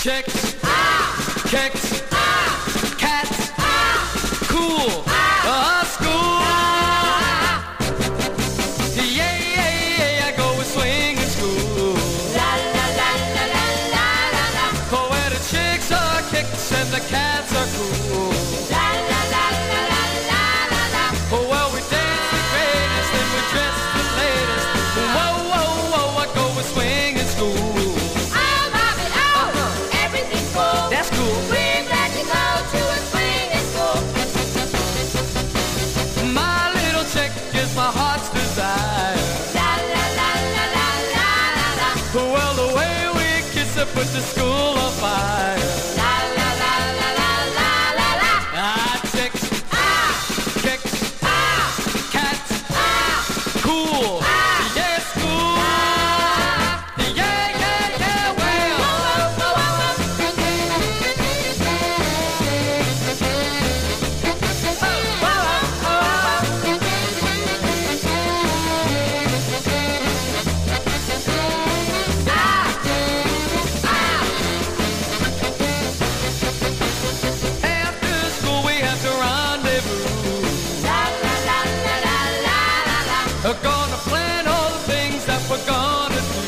Chicks, ah, kicks, fire. We're gonna plan all the things that we're gonna do.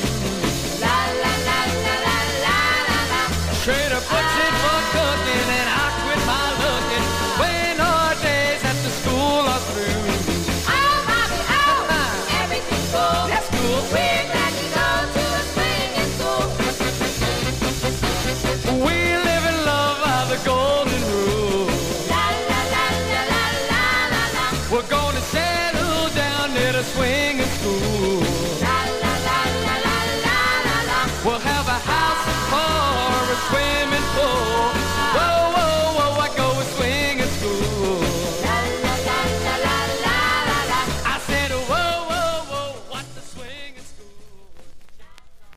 La la la la la la la la. Trader puts in for cooking and I quit my looking when our days after school are through. That's cool. We're glad go to a swinging school. We live in love by the golden rule. La la la la la la la. We're gonna settle down near the